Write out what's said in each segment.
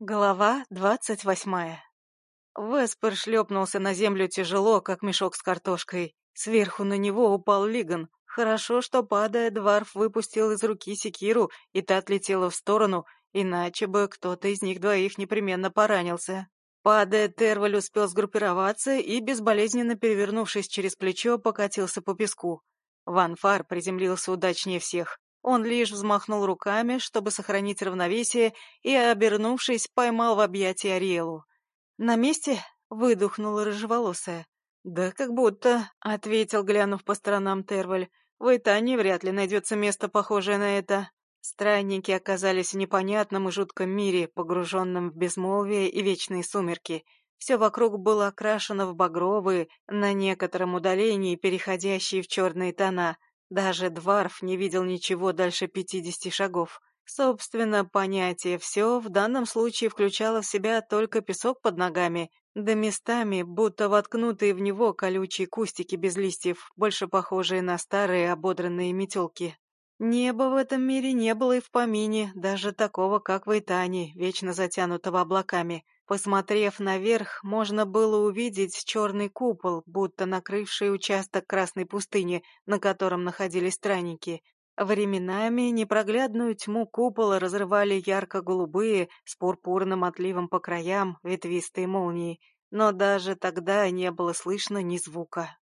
Глава двадцать восьмая Веспер шлепнулся на землю тяжело, как мешок с картошкой. Сверху на него упал Лиган. Хорошо, что, падая, Дварф выпустил из руки секиру, и та отлетела в сторону, иначе бы кто-то из них двоих непременно поранился. Падая, Терваль успел сгруппироваться и, безболезненно перевернувшись через плечо, покатился по песку. Ванфар приземлился удачнее всех. Он лишь взмахнул руками, чтобы сохранить равновесие, и, обернувшись, поймал в объятия Ариэлу. «На месте?» — выдохнула рыжеволосая. «Да как будто», — ответил, глянув по сторонам Терваль. «В Итании вряд ли найдется место, похожее на это». Странники оказались в непонятном и жутком мире, погруженном в безмолвие и вечные сумерки. Все вокруг было окрашено в багровые, на некотором удалении переходящие в черные тона — даже Дварф не видел ничего дальше пятидесяти шагов. Собственно, понятие «все» в данном случае включало в себя только песок под ногами, да местами, будто воткнутые в него колючие кустики без листьев, больше похожие на старые ободранные метелки. Неба в этом мире не было и в помине, даже такого, как в Итане, вечно затянутого облаками. Посмотрев наверх, можно было увидеть черный купол, будто накрывший участок Красной пустыни, на котором находились странники. Временами непроглядную тьму купола разрывали ярко-голубые, с пурпурным отливом по краям, ветвистые молнии, но даже тогда не было слышно ни звука.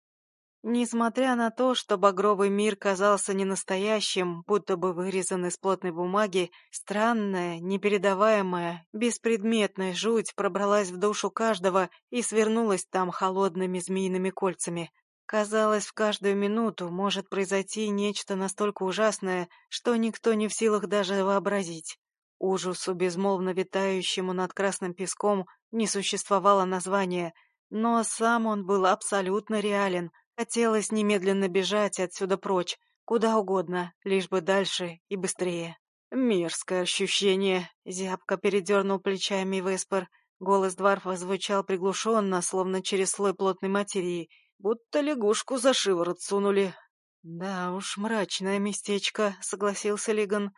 Несмотря на то, что багровый мир казался ненастоящим, будто бы вырезан из плотной бумаги, странная, непередаваемая, беспредметная жуть пробралась в душу каждого и свернулась там холодными змеиными кольцами. Казалось, в каждую минуту может произойти нечто настолько ужасное, что никто не в силах даже вообразить. Ужасу, безмолвно витающему над красным песком, не существовало названия, но сам он был абсолютно реален — Хотелось немедленно бежать отсюда прочь, куда угодно, лишь бы дальше и быстрее. «Мерзкое ощущение», — зябко передернул плечами Веспер. Голос Дварфа звучал приглушенно, словно через слой плотной материи, будто лягушку за шиворот сунули. «Да уж, мрачное местечко», — согласился Лиган.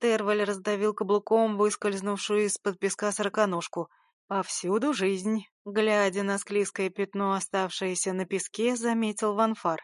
Терваль раздавил каблуком выскользнувшую из-под песка сороконожку — Повсюду жизнь. Глядя на склизкое пятно, оставшееся на песке, заметил Ванфар.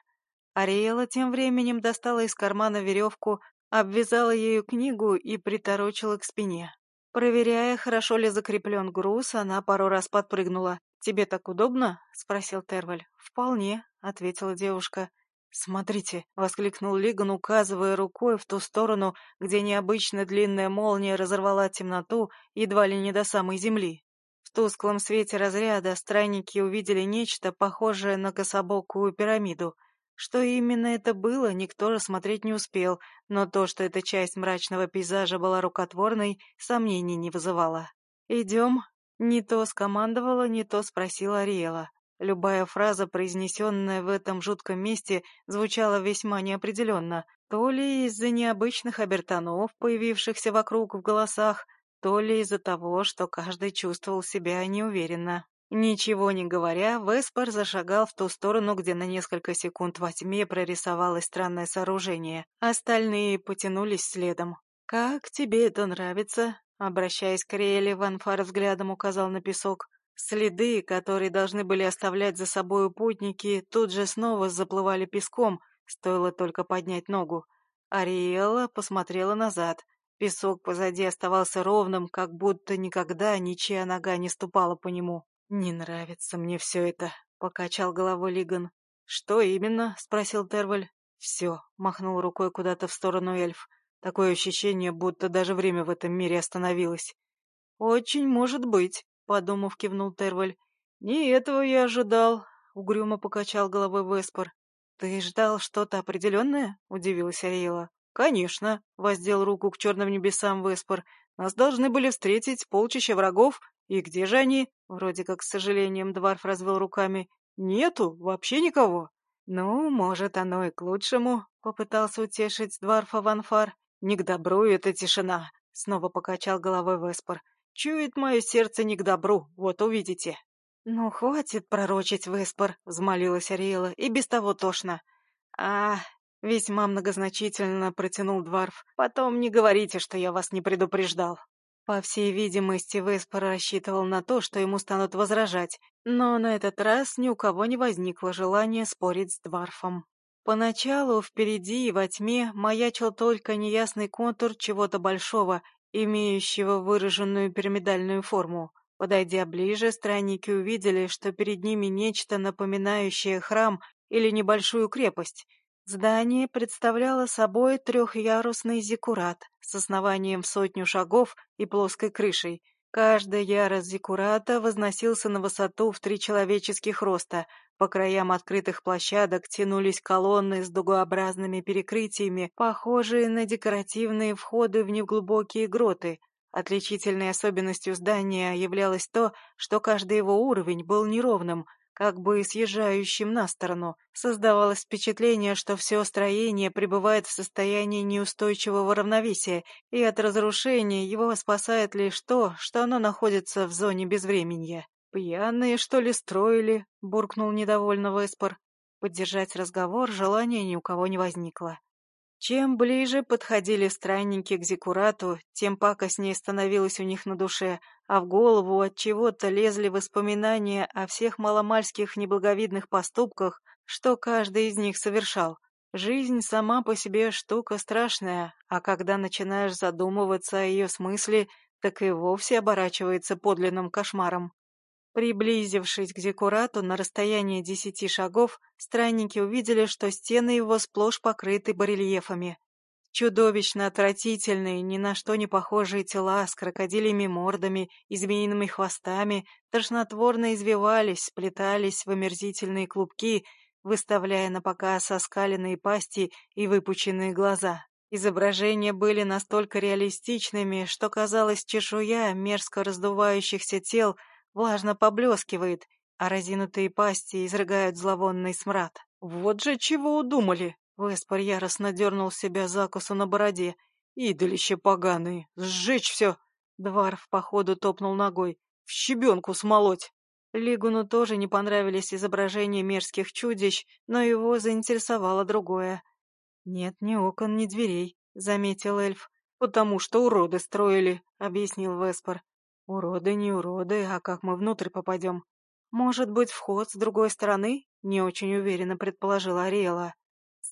Ариэла тем временем достала из кармана веревку, обвязала ею книгу и приторочила к спине. Проверяя, хорошо ли закреплен груз, она пару раз подпрыгнула. «Тебе так удобно?» — спросил Терваль. «Вполне», — ответила девушка. «Смотрите!» — воскликнул Лиган, указывая рукой в ту сторону, где необычно длинная молния разорвала темноту едва ли не до самой земли. В тусклом свете разряда странники увидели нечто похожее на кособокую пирамиду. Что именно это было, никто рассмотреть не успел, но то, что эта часть мрачного пейзажа была рукотворной, сомнений не вызывало. «Идем?» Не то скомандовала, не то спросила Ариэла. Любая фраза, произнесенная в этом жутком месте, звучала весьма неопределенно, то ли из-за необычных обертонов, появившихся вокруг в голосах, то ли из-за того, что каждый чувствовал себя неуверенно. Ничего не говоря, Веспор зашагал в ту сторону, где на несколько секунд во тьме прорисовалось странное сооружение. Остальные потянулись следом. «Как тебе это нравится?» Обращаясь к Риэле, Ванфар взглядом указал на песок. Следы, которые должны были оставлять за собой путники, тут же снова заплывали песком, стоило только поднять ногу. Ариэла посмотрела назад. Песок позади оставался ровным, как будто никогда ничья нога не ступала по нему. «Не нравится мне все это», — покачал головой Лиган. «Что именно?» — спросил Терваль. «Все», — махнул рукой куда-то в сторону эльф. Такое ощущение, будто даже время в этом мире остановилось. «Очень может быть», — подумав, кивнул Терваль. «Не этого я ожидал», — угрюмо покачал головой Веспор. «Ты ждал что-то определенное?» — удивилась Ариэла. «Конечно», — воздел руку к черным небесам Веспор. «Нас должны были встретить полчища врагов. И где же они?» Вроде как с сожалением Дварф развел руками. «Нету, вообще никого». «Ну, может, оно и к лучшему», — попытался утешить Дварфа Ванфар. «Не к добру эта тишина», — снова покачал головой Веспор. «Чует мое сердце не к добру, вот увидите». «Ну, хватит пророчить, Веспор», — взмолилась Ариэла, — «и без того тошно». «А, Весьма многозначительно протянул Дварф. «Потом не говорите, что я вас не предупреждал». По всей видимости, Веспор рассчитывал на то, что ему станут возражать, но на этот раз ни у кого не возникло желания спорить с Дварфом. Поначалу впереди и во тьме маячил только неясный контур чего-то большого, имеющего выраженную пирамидальную форму. Подойдя ближе, странники увидели, что перед ними нечто напоминающее храм или небольшую крепость. Здание представляло собой трехярусный зиккурат с основанием в сотню шагов и плоской крышей. Каждый ярус зиккурата возносился на высоту в три человеческих роста. По краям открытых площадок тянулись колонны с дугообразными перекрытиями, похожие на декоративные входы в неглубокие гроты. Отличительной особенностью здания являлось то, что каждый его уровень был неровным — как бы съезжающим на сторону. Создавалось впечатление, что все строение пребывает в состоянии неустойчивого равновесия, и от разрушения его спасает лишь то, что оно находится в зоне безвременья. «Пьяные, что ли, строили?» — буркнул недовольно Веспор. Поддержать разговор желания ни у кого не возникло. Чем ближе подходили странники к Зикурату, тем пакостнее становилось у них на душе, а в голову от чего-то лезли воспоминания о всех маломальских неблаговидных поступках, что каждый из них совершал. Жизнь сама по себе штука страшная, а когда начинаешь задумываться о ее смысле, так и вовсе оборачивается подлинным кошмаром. Приблизившись к Зекурату на расстояние десяти шагов, странники увидели, что стены его сплошь покрыты барельефами. Чудовищно отвратительные, ни на что не похожие тела с крокодилями мордами и змеиными хвостами тошнотворно извивались, сплетались в омерзительные клубки, выставляя на показ оскаленные пасти и выпученные глаза. Изображения были настолько реалистичными, что казалось чешуя мерзко раздувающихся тел — влажно поблескивает, а разинутые пасти изрыгают зловонный смрад. «Вот же чего удумали!» Веспор яростно дернул себя закусу на бороде. «Идолище поганые! Сжечь все!» Дварф походу топнул ногой. «В щебенку смолоть!» Лигуну тоже не понравились изображения мерзких чудищ, но его заинтересовало другое. «Нет ни окон, ни дверей», — заметил эльф. «Потому что уроды строили», — объяснил Веспор. Уроды не уроды, а как мы внутрь попадем? Может быть, вход с другой стороны? Не очень уверенно предположила Ариэла.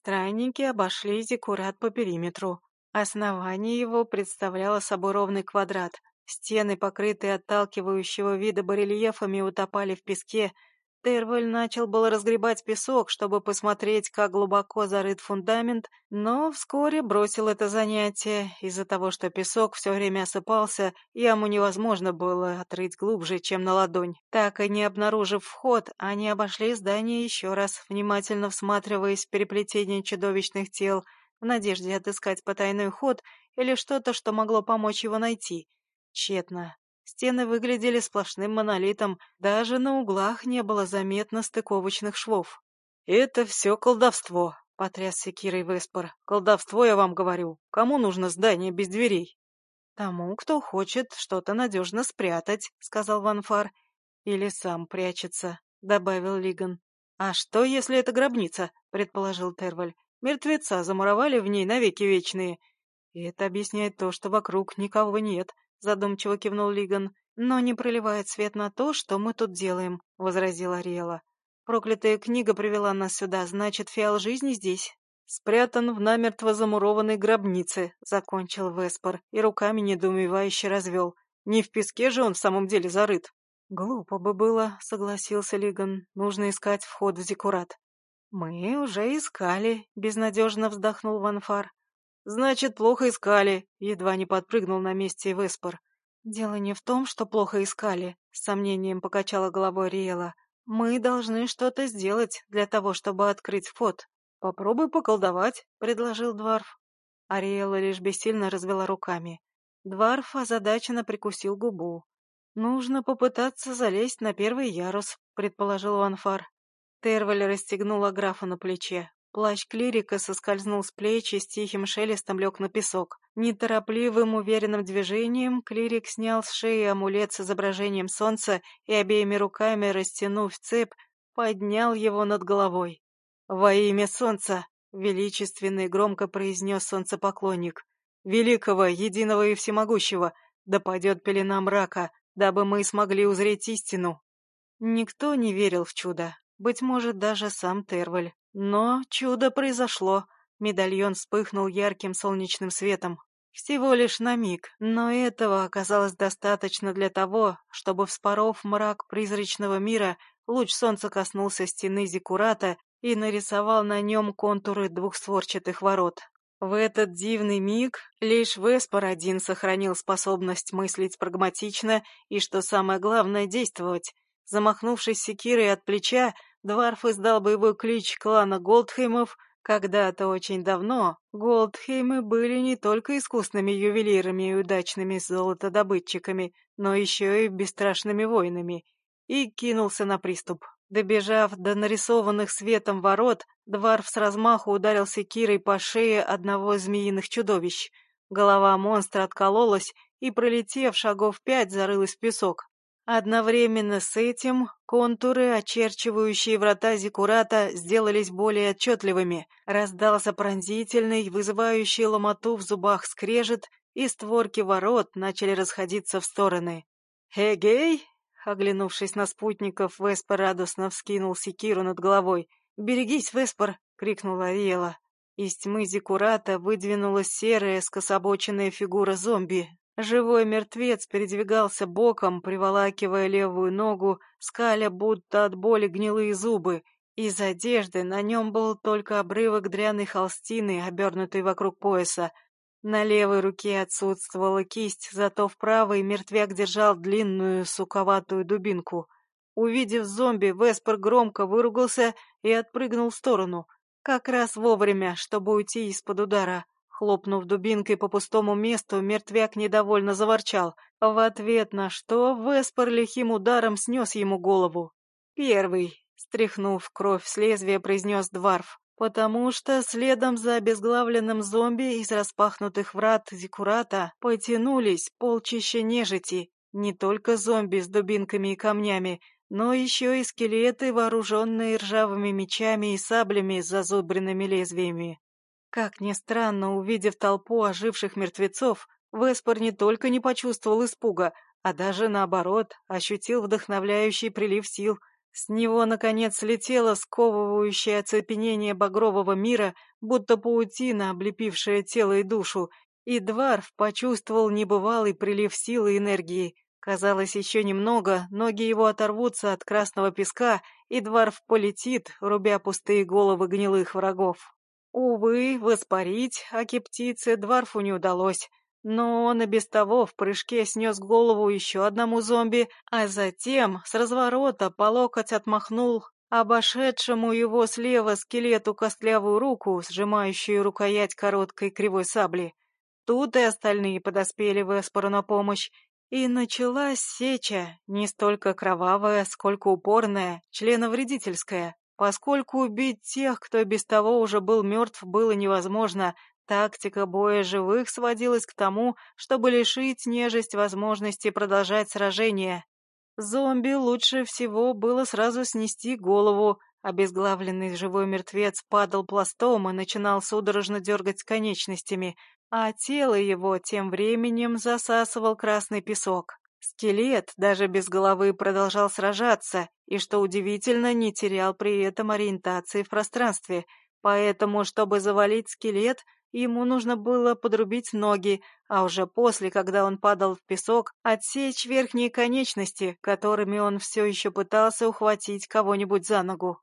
Странники обошли зиккурат по периметру. Основание его представляло собой ровный квадрат. Стены, покрытые отталкивающего вида барельефами, утопали в песке, Терваль начал было разгребать песок, чтобы посмотреть, как глубоко зарыт фундамент, но вскоре бросил это занятие. Из-за того, что песок все время осыпался, яму невозможно было отрыть глубже, чем на ладонь. Так и не обнаружив вход, они обошли здание еще раз, внимательно всматриваясь в переплетение чудовищных тел, в надежде отыскать потайной ход или что-то, что могло помочь его найти. Тщетно. Стены выглядели сплошным монолитом, даже на углах не было заметно стыковочных швов. «Это все колдовство», — потрясся Кирой Веспор. «Колдовство, я вам говорю. Кому нужно здание без дверей?» «Тому, кто хочет что-то надежно спрятать», — сказал Ванфар. «Или сам прячется», — добавил Лиган. «А что, если это гробница?» — предположил Терваль. «Мертвеца замуровали в ней навеки вечные». И это объясняет то, что вокруг никого нет, — задумчиво кивнул Лиган. «Но не проливает свет на то, что мы тут делаем», — возразила Ариэла. «Проклятая книга привела нас сюда, значит, фиал жизни здесь». «Спрятан в намертво замурованной гробнице», — закончил Веспор и руками недоумевающе развел. «Не в песке же он в самом деле зарыт». «Глупо бы было», — согласился Лиган. «Нужно искать вход в Зикурат». «Мы уже искали», — безнадежно вздохнул Ванфар. «Значит, плохо искали», — едва не подпрыгнул на месте Веспор. «Дело не в том, что плохо искали», — с сомнением покачала головой Риэла. «Мы должны что-то сделать для того, чтобы открыть вход». «Попробуй поколдовать», — предложил Дварф. Ариэла лишь бессильно развела руками. Дварф озадаченно прикусил губу. «Нужно попытаться залезть на первый ярус», — предположил Ванфар. Терваль расстегнула графа на плече. Плащ клирика соскользнул с плеч и с тихим шелестом лег на песок. Неторопливым, уверенным движением клирик снял с шеи амулет с изображением солнца и обеими руками, растянув цепь, поднял его над головой. «Во имя солнца!» — величественно и громко произнес солнцепоклонник. «Великого, единого и всемогущего! да падет пелена мрака, дабы мы смогли узреть истину. Никто не верил в чудо, быть может, даже сам Терваль. Но чудо произошло. Медальон вспыхнул ярким солнечным светом. Всего лишь на миг, но этого оказалось достаточно для того, чтобы, вспоров мрак призрачного мира, луч солнца коснулся стены Зикурата и нарисовал на нем контуры двухстворчатых ворот. В этот дивный миг лишь Веспор один сохранил способность мыслить прагматично и, что самое главное, действовать. Замахнувшись секирой от плеча, Дварф издал боевой клич клана Голдхеймов. Когда-то очень давно Голдхеймы были не только искусными ювелирами и удачными золотодобытчиками, но еще и бесстрашными воинами, и кинулся на приступ. Добежав до нарисованных светом ворот, Дварф с размаху ударил секирой по шее одного змеиных чудовищ. Голова монстра откололась и, пролетев шагов пять, зарылась в песок. Одновременно с этим контуры, очерчивающие врата Зикурата, сделались более отчетливыми. Раздался пронзительный, вызывающий ломоту в зубах скрежет, и створки ворот начали расходиться в стороны. «Эгей!» — оглянувшись на спутников, Веспер радостно вскинул секиру над головой. «Берегись, Веспер!» — крикнула Ариэла. Из тьмы Зикурата выдвинулась серая, скособоченная фигура зомби, Живой мертвец передвигался боком, приволакивая левую ногу, скаля будто от боли гнилые зубы. Из одежды на нем был только обрывок дряной холстины, обернутый вокруг пояса. На левой руке отсутствовала кисть, зато в правой мертвяк держал длинную суковатую дубинку. Увидев зомби, Веспер громко выругался и отпрыгнул в сторону, как раз вовремя, чтобы уйти из-под удара. Хлопнув дубинкой по пустому месту, мертвяк недовольно заворчал, в ответ на что Веспор лихим ударом снес ему голову. «Первый», — стряхнув кровь с лезвия, произнес Дварф, потому что следом за обезглавленным зомби из распахнутых врат Зикурата потянулись полчища нежити, не только зомби с дубинками и камнями, но еще и скелеты, вооруженные ржавыми мечами и саблями с зазубренными лезвиями. Как ни странно, увидев толпу оживших мертвецов, Веспор не только не почувствовал испуга, а даже наоборот, ощутил вдохновляющий прилив сил. С него, наконец, слетело сковывающее оцепенение багрового мира, будто паутина, облепившая тело и душу, и Дварф почувствовал небывалый прилив силы и энергии. Казалось, еще немного, ноги его оторвутся от красного песка, и Дварф полетит, рубя пустые головы гнилых врагов. Увы, воспарить Акептице Дварфу не удалось, но он и без того в прыжке снес голову еще одному зомби, а затем с разворота по локоть отмахнул обошедшему его слева скелету костлявую руку, сжимающую рукоять короткой кривой сабли. Тут и остальные подоспели Веспору на помощь, и началась сеча, не столько кровавая, сколько упорная, членовредительская. Поскольку убить тех, кто без того уже был мертв, было невозможно, тактика боя живых сводилась к тому, чтобы лишить нежесть возможности продолжать сражение. Зомби лучше всего было сразу снести голову. Обезглавленный живой мертвец падал пластом и начинал судорожно дергать конечностями, а тело его тем временем засасывал красный песок. Скелет даже без головы продолжал сражаться и, что удивительно, не терял при этом ориентации в пространстве. Поэтому, чтобы завалить скелет, ему нужно было подрубить ноги, а уже после, когда он падал в песок, отсечь верхние конечности, которыми он все еще пытался ухватить кого-нибудь за ногу.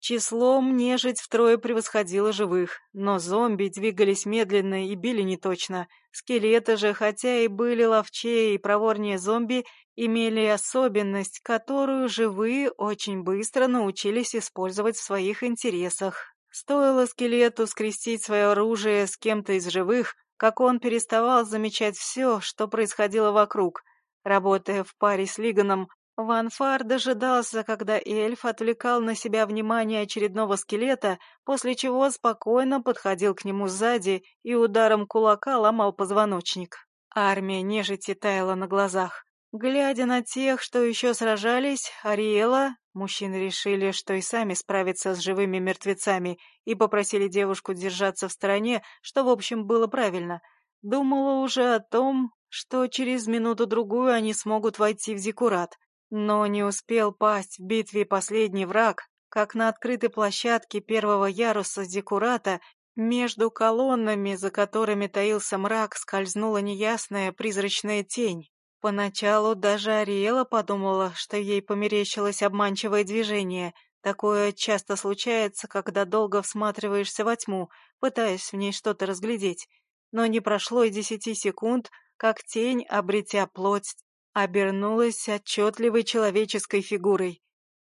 Числом нежить втрое превосходило живых, но зомби двигались медленно и били неточно. Скелеты же, хотя и были ловчее и проворнее зомби, имели особенность, которую живые очень быстро научились использовать в своих интересах. Стоило скелету скрестить свое оружие с кем-то из живых, как он переставал замечать все, что происходило вокруг. Работая в паре с Лиганом, Ванфар дожидался, когда эльф отвлекал на себя внимание очередного скелета, после чего спокойно подходил к нему сзади и ударом кулака ломал позвоночник. Армия нежити таяла на глазах. Глядя на тех, что еще сражались, Ариэла, мужчины решили, что и сами справятся с живыми мертвецами, и попросили девушку держаться в стороне, что, в общем, было правильно — думала уже о том, что через минуту-другую они смогут войти в Зиккурат. Но не успел пасть в битве последний враг, как на открытой площадке первого яруса Зиккурата между колоннами, за которыми таился мрак, скользнула неясная призрачная тень. Поначалу даже Ариэла подумала, что ей померещилось обманчивое движение. Такое часто случается, когда долго всматриваешься во тьму, пытаясь в ней что-то разглядеть. Но не прошло и десяти секунд, как тень, обретя плоть, обернулась отчетливой человеческой фигурой.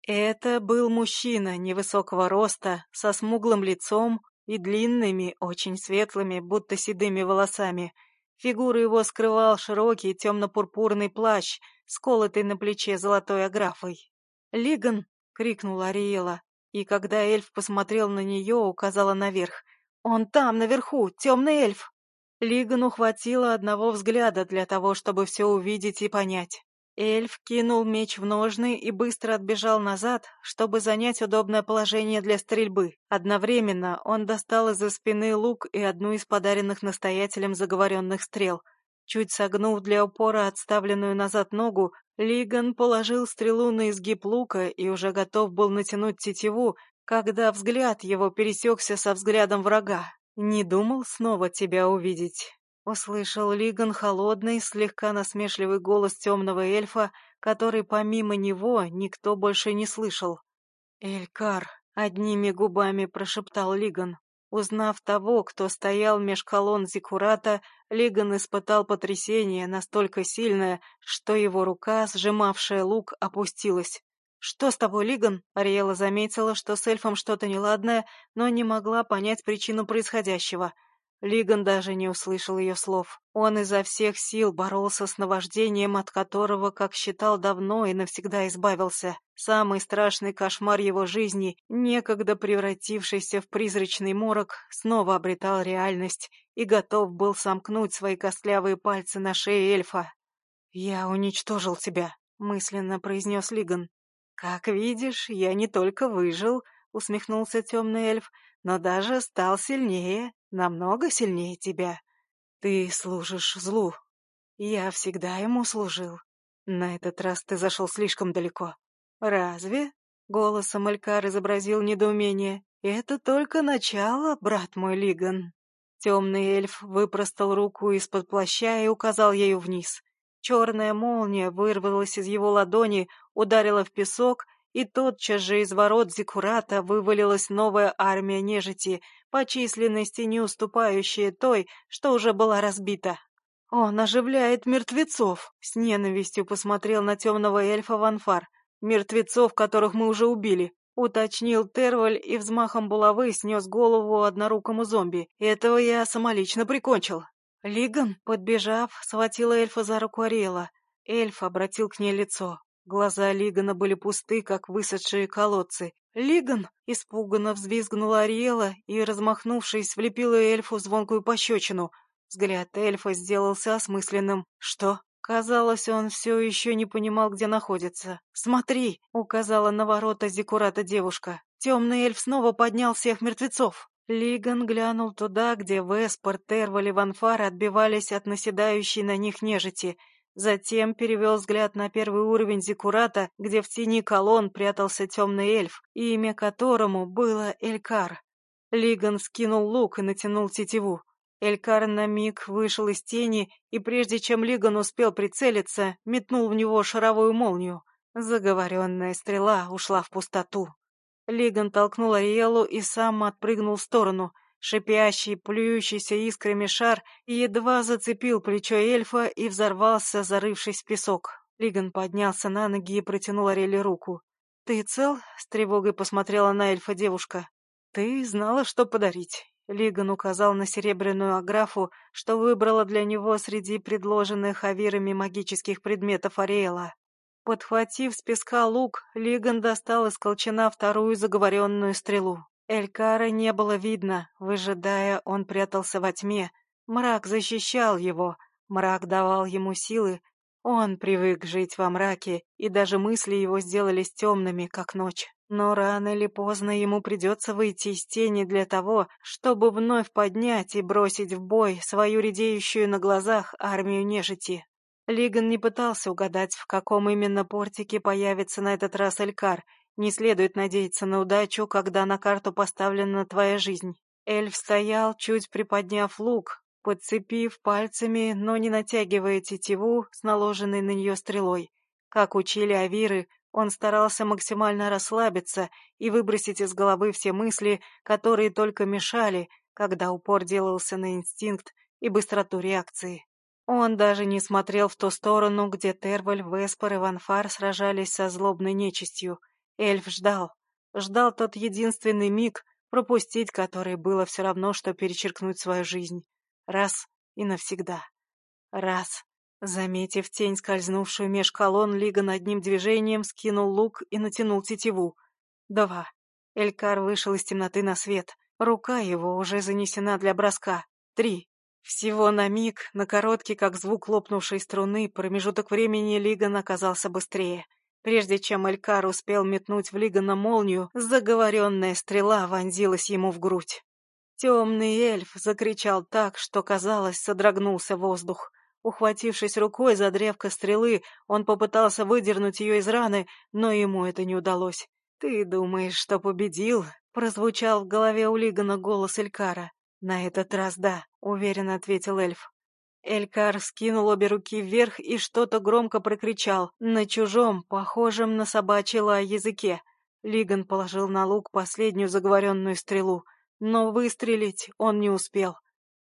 Это был мужчина невысокого роста, со смуглым лицом и длинными, очень светлыми, будто седыми волосами. Фигуру его скрывал широкий темно-пурпурный плащ, сколотый на плече золотой аграфой. «Лиган!» — крикнула Ариэла, и когда эльф посмотрел на нее, указала наверх. «Он там, наверху, темный эльф!» Лигану хватило одного взгляда для того, чтобы все увидеть и понять. Эльф кинул меч в ножны и быстро отбежал назад, чтобы занять удобное положение для стрельбы. Одновременно он достал из-за спины лук и одну из подаренных настоятелем заговоренных стрел. Чуть согнув для упора отставленную назад ногу, Лиган положил стрелу на изгиб лука и уже готов был натянуть тетиву, когда взгляд его пересекся со взглядом врага. «Не думал снова тебя увидеть?» — услышал Лиган холодный, слегка насмешливый голос темного эльфа, который помимо него никто больше не слышал. «Элькар!» — одними губами прошептал Лиган. Узнав того, кто стоял меж колонн Зикурата, Лиган испытал потрясение настолько сильное, что его рука, сжимавшая лук, опустилась. «Что с тобой, Лиган?» Ариэла заметила, что с эльфом что-то неладное, но не могла понять причину происходящего. Лиган даже не услышал ее слов. Он изо всех сил боролся с наваждением, от которого, как считал, давно и навсегда избавился. Самый страшный кошмар его жизни, некогда превратившийся в призрачный морок, снова обретал реальность и готов был сомкнуть свои костлявые пальцы на шее эльфа. «Я уничтожил тебя», — мысленно произнес Лиган. «Как видишь, я не только выжил», — усмехнулся темный эльф, «но даже стал сильнее, намного сильнее тебя. Ты служишь злу. Я всегда ему служил. На этот раз ты зашел слишком далеко». «Разве?» — голосом Элькар изобразил недоумение. «Это только начало, брат мой Лиган». Темный эльф выпростал руку из-под плаща и указал ею вниз. Черная молния вырвалась из его ладони, ударила в песок, и тотчас же из ворот Зикурата вывалилась новая армия нежити, по численности не уступающая той, что уже была разбита. «Он оживляет мертвецов!» — с ненавистью посмотрел на темного эльфа Ванфар. «Мертвецов, которых мы уже убили!» — уточнил Терваль и взмахом булавы снес голову однорукому зомби. «Этого я самолично прикончил!» Лиган, подбежав, схватила эльфа за руку Ариэла. Эльф обратил к ней лицо. Глаза Лигана были пусты, как высохшие колодцы. «Лиган!» — испуганно взвизгнула Ариэла и, размахнувшись, влепила эльфу звонкую пощечину. Взгляд эльфа сделался осмысленным. «Что?» Казалось, он все еще не понимал, где находится. «Смотри!» — указала на ворота Зикурата девушка. «Темный эльф снова поднял всех мертвецов!» Лиган глянул туда, где Веспор, Терваль и отбивались от наседающей на них нежити. Затем перевел взгляд на первый уровень Зикурата, где в тени колонн прятался темный эльф, имя которому было Элькар. Лиган скинул лук и натянул тетиву. Элькар на миг вышел из тени, и прежде чем Лиган успел прицелиться, метнул в него шаровую молнию. Заговоренная стрела ушла в пустоту. Лиган толкнул Ариэлу и сам отпрыгнул в сторону. Шипящий, плюющийся искрами шар едва зацепил плечо эльфа и взорвался, зарывшись в песок. Лиган поднялся на ноги и протянул Ареле руку. «Ты цел?» — с тревогой посмотрела на эльфа девушка. «Ты знала, что подарить». Лиган указал на серебряную аграфу, что выбрала для него среди предложенных авирами магических предметов Ариэла. Подхватив с песка лук, Лиган достал из колчана вторую заговоренную стрелу. Элькара не было видно, выжидая, он прятался во тьме. Мрак защищал его, мрак давал ему силы. Он привык жить во мраке, и даже мысли его сделались темными, как ночь. Но рано или поздно ему придется выйти из тени для того, чтобы вновь поднять и бросить в бой свою редеющую на глазах армию нежити. Лиган не пытался угадать, в каком именно портике появится на этот раз Элькар. Не следует надеяться на удачу, когда на карту поставлена твоя жизнь. Эльф стоял, чуть приподняв лук, подцепив пальцами, но не натягивая тетиву с наложенной на нее стрелой. Как учили Авиры, он старался максимально расслабиться и выбросить из головы все мысли, которые только мешали, когда упор делался на инстинкт и быстроту реакции. Он даже не смотрел в ту сторону, где Терваль, Веспор и Ванфар сражались со злобной нечистью. Эльф ждал. Ждал тот единственный миг, пропустить который было все равно, что перечеркнуть свою жизнь. Раз и навсегда. Раз. Заметив тень, скользнувшую меж колонн, Лиган одним движением скинул лук и натянул тетиву. Два. Элькар вышел из темноты на свет. Рука его уже занесена для броска. Три. Всего на миг, на короткий, как звук лопнувшей струны, промежуток времени Лиган оказался быстрее. Прежде чем Элькар успел метнуть в Лигана молнию, заговоренная стрела вонзилась ему в грудь. Темный эльф закричал так, что, казалось, содрогнулся воздух. Ухватившись рукой за древко стрелы, он попытался выдернуть ее из раны, но ему это не удалось. «Ты думаешь, что победил?» — прозвучал в голове у Лигана голос Элькара. «На этот раз да», — уверенно ответил эльф. Элькар скинул обе руки вверх и что-то громко прокричал на чужом, похожем на собачий лай языке. Лиган положил на лук последнюю заговоренную стрелу, но выстрелить он не успел.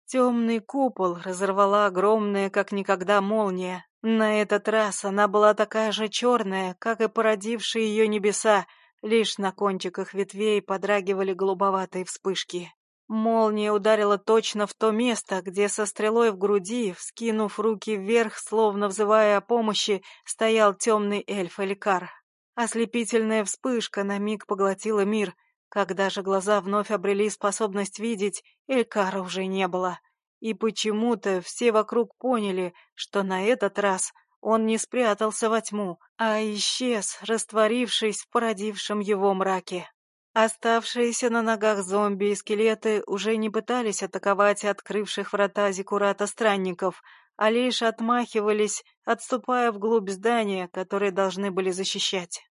Темный купол разорвала огромная, как никогда, молния. На этот раз она была такая же черная, как и породившие ее небеса, лишь на кончиках ветвей подрагивали голубоватые вспышки. Молния ударила точно в то место, где со стрелой в груди, вскинув руки вверх, словно взывая о помощи, стоял темный эльф Элькар. Ослепительная вспышка на миг поглотила мир. Когда же глаза вновь обрели способность видеть, Элькара уже не было. И почему-то все вокруг поняли, что на этот раз он не спрятался во тьму, а исчез, растворившись в породившем его мраке. Оставшиеся на ногах зомби и скелеты уже не пытались атаковать открывших врата Зикурата странников, а лишь отмахивались, отступая вглубь здания, которые должны были защищать.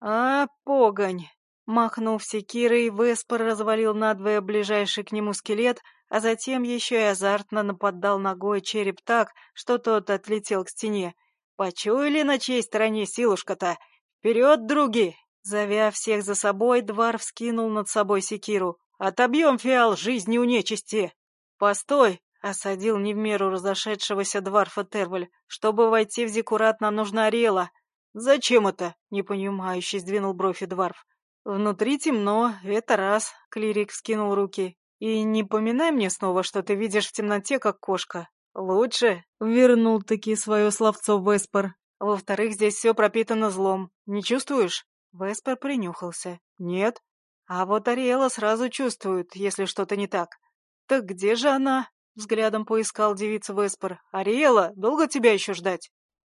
«А, погонь!» Махнув секирой, Веспор развалил надвое ближайший к нему скелет, а затем еще и азартно нападал ногой череп так, что тот отлетел к стене. «Почуяли на чьей стороне силушка-то? Вперед, други! Зовя всех за собой, Двар вскинул над собой секиру. «Отобьем фиал жизни у нечисти!» «Постой!» — осадил не в меру разошедшегося Дварфа Терваль. «Чтобы войти в Зиккурат, нам нужна Ариэла». «Зачем это?» — непонимающе сдвинул бровь Эдварф. «Внутри темно, это раз», — клирик вскинул руки. «И не поминай мне снова, что ты видишь в темноте, как кошка». «Лучше?» — вернул-таки свое словцо Веспор. «Во-вторых, здесь все пропитано злом. Не чувствуешь?» Веспер принюхался. «Нет». А вот Ариэла сразу чувствует, если что-то не так. «Так где же она?» — взглядом поискал девица Веспер. «Ариэла, долго тебя еще ждать?»